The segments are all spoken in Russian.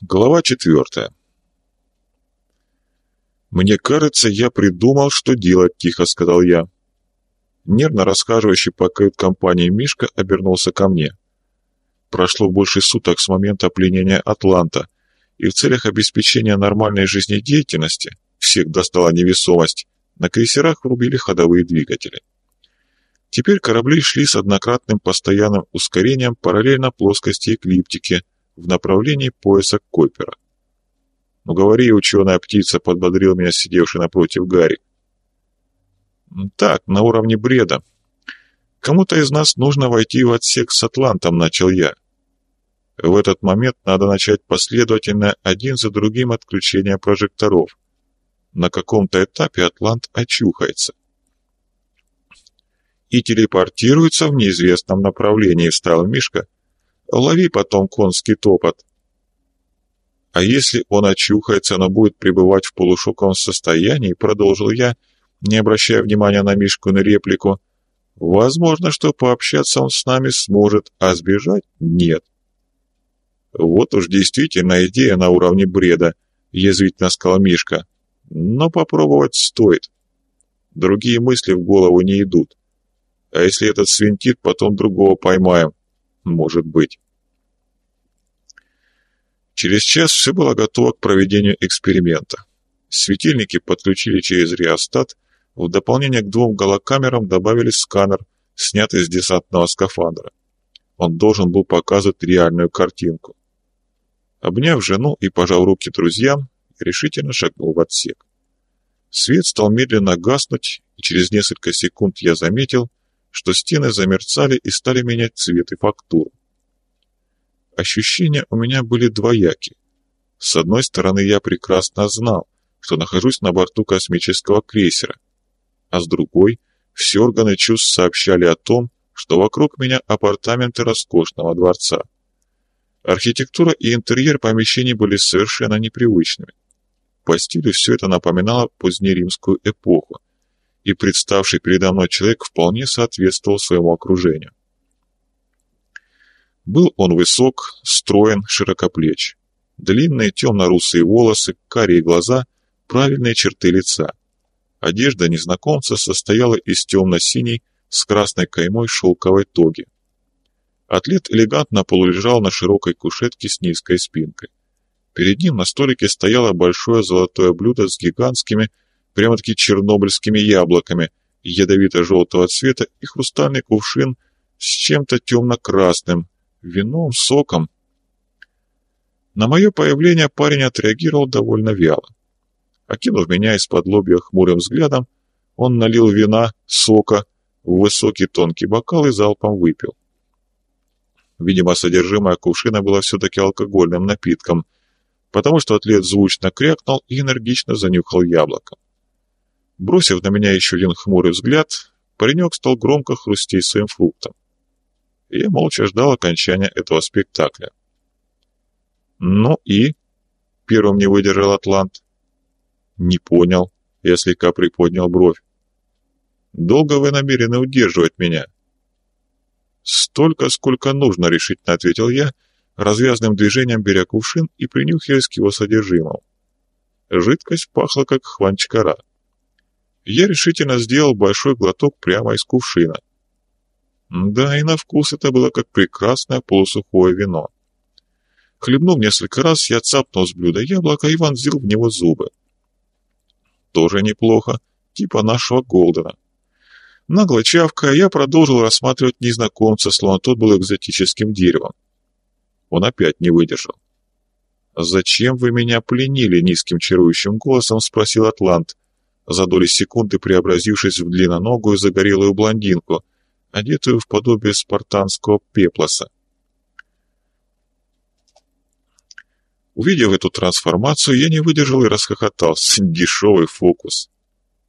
Глава четвертая. «Мне кажется, я придумал, что делать», — тихо сказал я. Нервно расхаживающий по кают-компании Мишка обернулся ко мне. Прошло больше суток с момента пленения Атланта, и в целях обеспечения нормальной жизнедеятельности всех достала невесомость, на крейсерах врубили ходовые двигатели. Теперь корабли шли с однократным постоянным ускорением параллельно плоскости эклиптики — в направлении пояса Койпера. «Ну говори, ученая птица», — подбодрил меня сидевший напротив Гарри. «Так, на уровне бреда. Кому-то из нас нужно войти в отсек с Атлантом», — начал я. В этот момент надо начать последовательно один за другим отключение прожекторов. На каком-то этапе Атлант очухается. И телепортируется в неизвестном направлении, встал Мишка, Лови потом конский топот. А если он очухается, но будет пребывать в полушоковом состоянии, продолжил я, не обращая внимания на Мишку на реплику, возможно, что пообщаться он с нами сможет, а сбежать нет. Вот уж действительно идея на уровне бреда, язвительно сказал Мишка. Но попробовать стоит. Другие мысли в голову не идут. А если этот свинтит, потом другого поймаем. Может быть. Через час все было готово к проведению эксперимента. Светильники подключили через реостат, в дополнение к двум голокамерам добавили сканер, снятый с десантного скафандра. Он должен был показывать реальную картинку. Обняв жену и пожав руки друзьям, решительно шагнул в отсек. Свет стал медленно гаснуть, и через несколько секунд я заметил, что стены замерцали и стали менять цвет и фактуру. Ощущения у меня были двояки. С одной стороны, я прекрасно знал, что нахожусь на борту космического крейсера, а с другой, все органы чувств сообщали о том, что вокруг меня апартаменты роскошного дворца. Архитектура и интерьер помещений были совершенно непривычными. По стилю все это напоминало позднеримскую эпоху, и представший передо мной человек вполне соответствовал своему окружению. Был он высок, строен, широкоплеч. Длинные темно-русые волосы, карие глаза, правильные черты лица. Одежда незнакомца состояла из темно-синей с красной каймой шелковой тоги. Атлет элегантно полулежал на широкой кушетке с низкой спинкой. Перед ним на столике стояло большое золотое блюдо с гигантскими, прямо-таки чернобыльскими яблоками, ядовито-желтого цвета и хрустальный кувшин с чем-то темно-красным, вином, соком. На мое появление парень отреагировал довольно вяло. Окинув меня из-под лобья хмурым взглядом, он налил вина, сока в высокий тонкий бокал и залпом выпил. Видимо, содержимое кувшина было все-таки алкогольным напитком, потому что атлет звучно крякнул и энергично занюхал яблоко. Бросив на меня еще один хмурый взгляд, паренек стал громко хрустеть своим фруктом я молча ждал окончания этого спектакля. «Ну и?» — первым не выдержал Атлант. «Не понял», — я слегка приподнял бровь. «Долго вы намерены удерживать меня?» «Столько, сколько нужно», — решительно ответил я, развязным движением беря кувшин и принюхиваясь к его содержимому. Жидкость пахла, как хванчкара. Я решительно сделал большой глоток прямо из кувшина. Да, и на вкус это было как прекрасное полусухое вино. Хлебнув несколько раз, я цапнул с блюда яблоко и вонзил в него зубы. Тоже неплохо, типа нашего Голдена. Нагло чавкая, я продолжил рассматривать незнакомца, словно тот был экзотическим деревом. Он опять не выдержал. «Зачем вы меня пленили?» — низким чарующим голосом спросил Атлант, за доли секунды преобразившись в длинноногую загорелую блондинку — одетую в подобие спартанского пеплоса. Увидев эту трансформацию, я не выдержал и расхохотался. Дешевый фокус.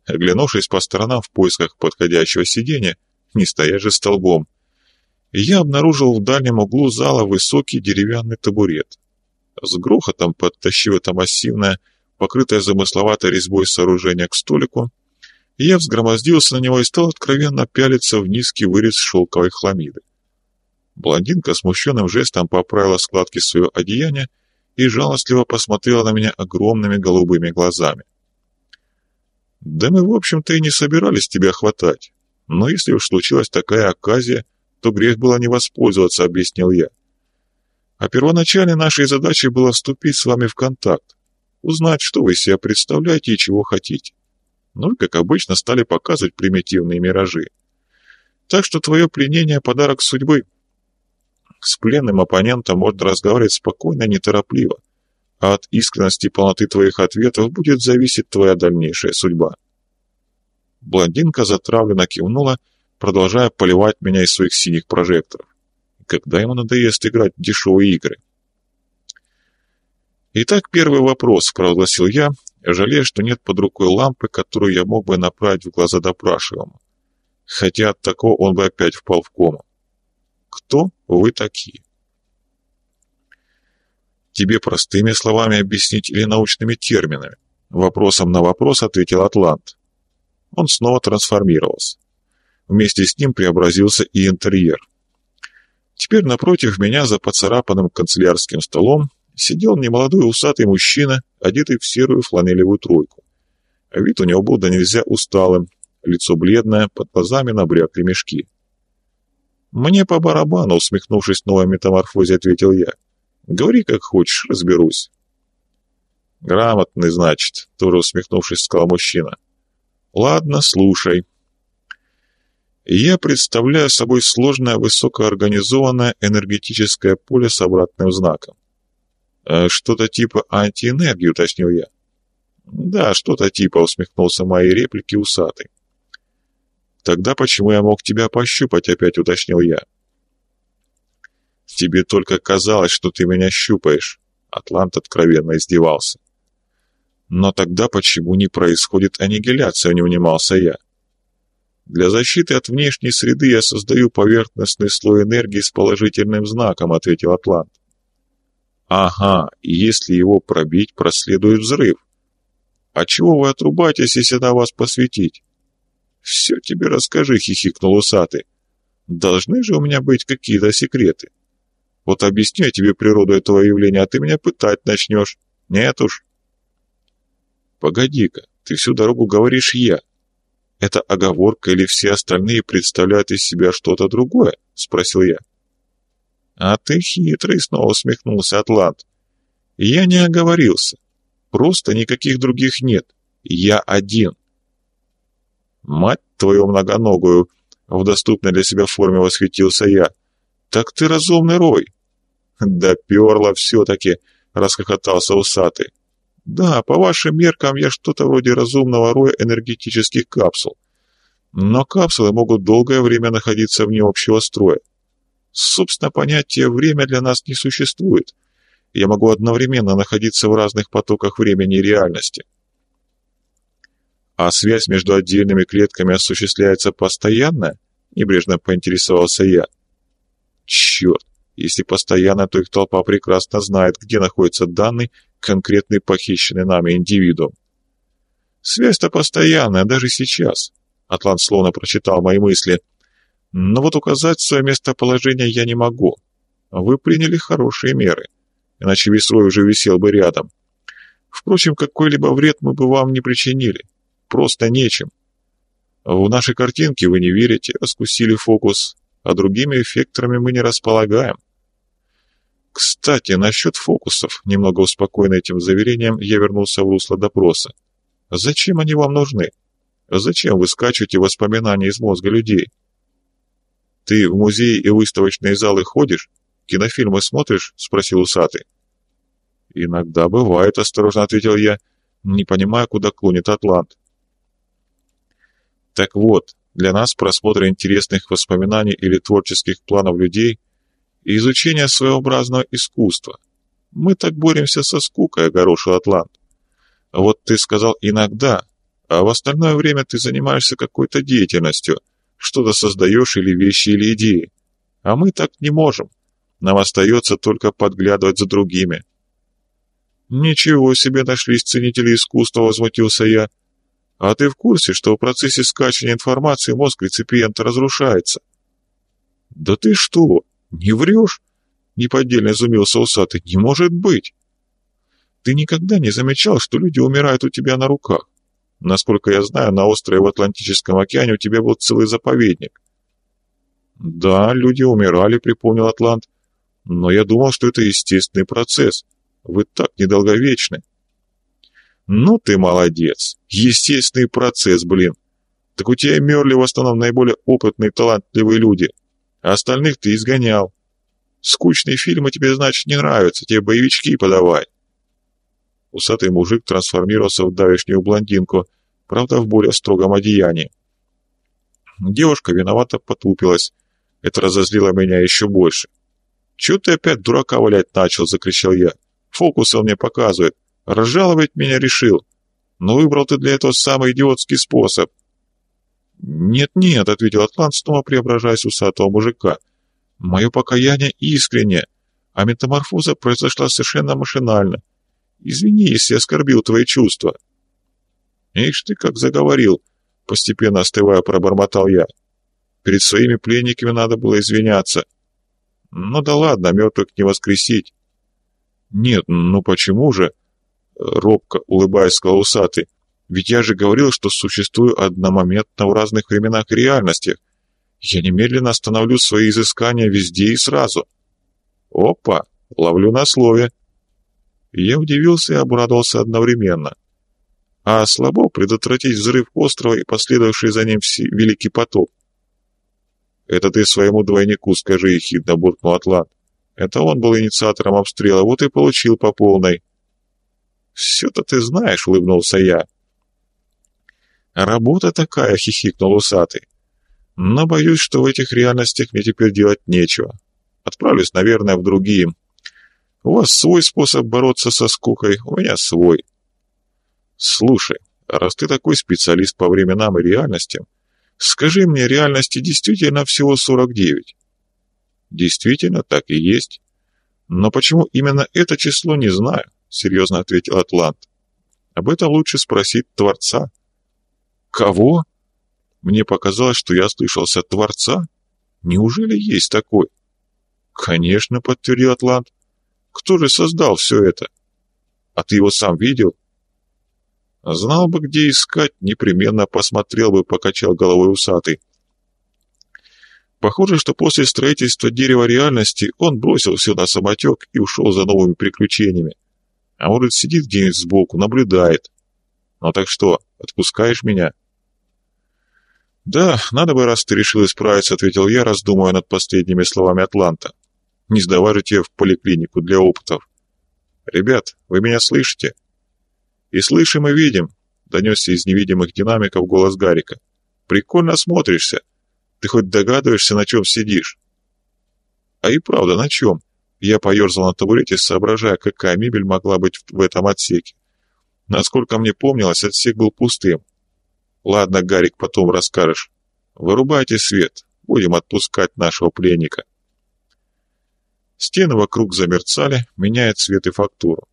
Оглянувшись по сторонам в поисках подходящего сиденья, не стоя же столбом, я обнаружил в дальнем углу зала высокий деревянный табурет. С грохотом подтащив это массивное, покрытое замысловатой резьбой сооружение к столику, я взгромоздился на него и стал откровенно пялиться в низкий вырез шелковой хламиды. Блондинка смущенным жестом поправила складки своего одеяния и жалостливо посмотрела на меня огромными голубыми глазами. «Да мы, в общем-то, и не собирались тебя хватать. Но если уж случилась такая оказия, то грех было не воспользоваться», — объяснил я. «А первоначальной нашей задачей было вступить с вами в контакт, узнать, что вы себя представляете и чего хотите. Ну и, как обычно, стали показывать примитивные миражи. Так что твое пленение — подарок судьбы». С пленным оппонентом можно разговаривать спокойно, неторопливо, а от искренности и полноты твоих ответов будет зависеть твоя дальнейшая судьба. Блондинка затравленно кивнула, продолжая поливать меня из своих синих прожекторов. Когда ему надоест играть в дешевые игры? «Итак, первый вопрос», — провозгласил я, жалея, что нет под рукой лампы, которую я мог бы направить в глаза допрашиваемому. Хотя от такого он бы опять впал в кому. Кто вы такие? Тебе простыми словами объяснить или научными терминами? Вопросом на вопрос ответил Атлант. Он снова трансформировался. Вместе с ним преобразился и интерьер. Теперь напротив меня за поцарапанным канцелярским столом сидел немолодой усатый мужчина, одетый в серую фланелевую тройку. Вид у него был да нельзя усталым, лицо бледное, под глазами набрякли мешки. «Мне по барабану», — усмехнувшись новой метаморфозе, ответил я. «Говори, как хочешь, разберусь». «Грамотный, значит», — тоже усмехнувшись, сказал мужчина. «Ладно, слушай». Я представляю собой сложное высокоорганизованное энергетическое поле с обратным знаком. «Э, «Что-то типа антиэнергии», — уточнил я. «Да, что-то типа», — усмехнулся моей реплики усатый. «Тогда почему я мог тебя пощупать?» — опять уточнил я. «Тебе только казалось, что ты меня щупаешь», — Атлант откровенно издевался. «Но тогда почему не происходит аннигиляция?» — не унимался я. «Для защиты от внешней среды я создаю поверхностный слой энергии с положительным знаком», — ответил Атлант. «Ага, и если его пробить, проследует взрыв. А чего вы отрубаетесь, если на вас посветить?» «Все тебе расскажи», — хихикнул усатый. «Должны же у меня быть какие-то секреты. Вот объясню я тебе природу этого явления, а ты меня пытать начнешь. Нет уж». «Погоди-ка, ты всю дорогу говоришь «я». Это оговорка или все остальные представляют из себя что-то другое?» — спросил я. «А ты хитрый», — снова усмехнулся Атлант. «Я не оговорился. Просто никаких других нет. Я один. «Мать твою многоногую!» — в доступной для себя форме восхитился я. «Так ты разумный рой!» «Доперла все-таки!» — расхохотался усатый. «Да, по вашим меркам я что-то вроде разумного роя энергетических капсул. Но капсулы могут долгое время находиться вне общего строя. Собственно, понятие «время» для нас не существует. Я могу одновременно находиться в разных потоках времени и реальности а связь между отдельными клетками осуществляется постоянно?» — небрежно поинтересовался я. «Черт, если постоянно, то их толпа прекрасно знает, где находится данный конкретный похищенный нами индивидуум. Связь-то постоянная, даже сейчас. Атлант словно прочитал мои мысли. Но вот указать свое местоположение я не могу. Вы приняли хорошие меры, иначе Весрой уже висел бы рядом. Впрочем, какой-либо вред мы бы вам не причинили просто нечем. В наши картинки вы не верите, раскусили фокус, а другими эффекторами мы не располагаем. Кстати, насчет фокусов, немного успокоен этим заверением, я вернулся в русло допроса. Зачем они вам нужны? Зачем вы скачиваете воспоминания из мозга людей? Ты в музеи и выставочные залы ходишь? Кинофильмы смотришь? Спросил усатый. Иногда бывает, осторожно ответил я, не понимая, куда клонит Атлант. Так вот, для нас просмотр интересных воспоминаний или творческих планов людей и изучение своеобразного искусства. Мы так боремся со скукой, огорошил Атлант. Вот ты сказал «иногда», а в остальное время ты занимаешься какой-то деятельностью, что-то создаешь или вещи, или идеи. А мы так не можем. Нам остается только подглядывать за другими. «Ничего себе нашлись ценители искусства», — возмутился я. А ты в курсе, что в процессе скачивания информации мозг реципиента разрушается? Да ты что, не врешь? Неподдельно изумился усатый. Не может быть. ты никогда не замечал, что люди умирают у тебя на руках? Насколько я знаю, на острове в Атлантическом океане у тебя был целый заповедник. Да, люди умирали, припомнил Атлант. Но я думал, что это естественный процесс. Вы так недолговечны. Ну ты молодец. Естественный процесс, блин. Так у тебя мерли в основном наиболее опытные, талантливые люди. А остальных ты изгонял. Скучные фильмы тебе, значит, не нравятся. Тебе боевички подавай. Усатый мужик трансформировался в давешнюю блондинку, правда, в более строгом одеянии. Девушка виновато потупилась. Это разозлило меня еще больше. «Чего ты опять дурака валять начал?» — закричал я. «Фокусы он мне показывает. Разжаловать меня решил. Но выбрал ты для этого самый идиотский способ». «Нет-нет», — ответил Атлант, снова преображаясь усатого мужика. «Мое покаяние искреннее, а метаморфоза произошла совершенно машинально. Извини, если оскорбил твои чувства». «Ишь ты как заговорил!» — постепенно остывая пробормотал я. «Перед своими пленниками надо было извиняться». «Ну да ладно, мертвых не воскресить». «Нет, ну почему же?» — робко улыбаясь, сказал усатый. «Ведь я же говорил, что существую одномоментно в разных временах и реальностях. Я немедленно остановлю свои изыскания везде и сразу». «Опа! Ловлю на слове!» Я удивился и обрадовался одновременно. А слабо предотвратить взрыв острова и последовавший за ним великий потоп. «Это ты своему двойнику скажи», — ехидно буркнул Атлант. «Это он был инициатором обстрела, вот и получил по полной». «Все-то ты знаешь», — улыбнулся я. «Работа такая», — хихикнул усатый. «Но боюсь, что в этих реальностях мне теперь делать нечего. Отправлюсь, наверное, в другие. У вас свой способ бороться со скукой, у меня свой. Слушай, раз ты такой специалист по временам и реальностям, скажи мне, реальности действительно всего 49? Действительно, так и есть. Но почему именно это число, не знаю, серьезно ответил Атлант. Об этом лучше спросить Творца. Кого? Мне показалось, что я слышался Творца. Неужели есть такой? Конечно, подтвердил Атлант. Кто же создал все это? А ты его сам видел? Знал бы, где искать, непременно посмотрел бы, покачал головой усатый. Похоже, что после строительства дерева реальности он бросил все на самотек и ушел за новыми приключениями. А может, сидит где-нибудь сбоку, наблюдает. Ну так что, отпускаешь меня? Да, надо бы, раз ты решил исправиться, ответил я, раздумывая над последними словами Атланта. Не сдавайте в поликлинику для опытов. Ребят, вы меня слышите? И слышим, и видим, донесся из невидимых динамиков голос Гарика. Прикольно смотришься. Ты хоть догадываешься, на чем сидишь? А и правда, на чем? Я поерзал на табурете, соображая, какая мебель могла быть в этом отсеке. Насколько мне помнилось, отсек был пустым. Ладно, Гарик, потом расскажешь. Вырубайте свет, будем отпускать нашего пленника. Стены вокруг замерцали, меняя цвет и фактуру.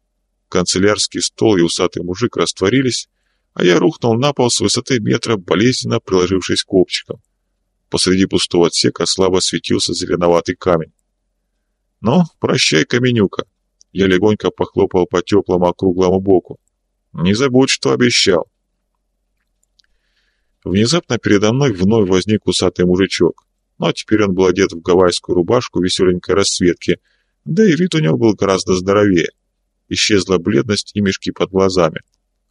Канцелярский стол и усатый мужик растворились, а я рухнул на пол с высоты метра, болезненно приложившись копчиком. Посреди пустого отсека слабо светился зеленоватый камень. «Ну, прощай, Каменюка!» Я легонько похлопал по теплому округлому боку. «Не забудь, что обещал!» Внезапно передо мной вновь возник усатый мужичок. Но теперь он был одет в гавайскую рубашку веселенькой расцветки, да и вид у него был гораздо здоровее. Исчезла бледность и мешки под глазами.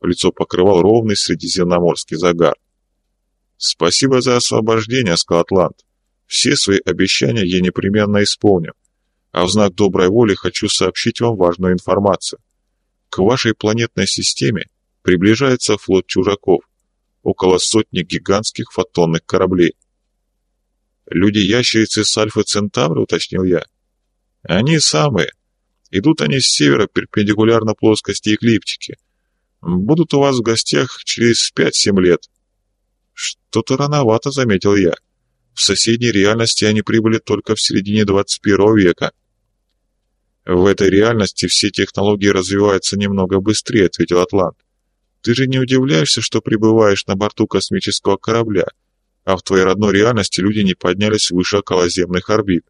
Лицо покрывал ровный средиземноморский загар. «Спасибо за освобождение, Скотланд. Все свои обещания я непременно исполню. А в знак доброй воли хочу сообщить вам важную информацию. К вашей планетной системе приближается флот чужаков. Около сотни гигантских фотонных кораблей. «Люди-ящерицы с Альфа-Центавра», — уточнил я. «Они самые. Идут они с севера перпендикулярно плоскости эклиптики. Будут у вас в гостях через пять-семь лет». «Что-то рановато», — заметил я. «В соседней реальности они прибыли только в середине 21 века». «В этой реальности все технологии развиваются немного быстрее», — ответил Атлант. «Ты же не удивляешься, что прибываешь на борту космического корабля?» А в твоей родной реальности люди не поднялись выше околоземных орбит.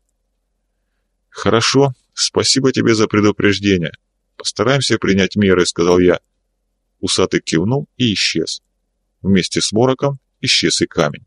Хорошо, спасибо тебе за предупреждение. Постараемся принять меры, сказал я. Усатый кивнул и исчез. Вместе с мороком исчез и камень.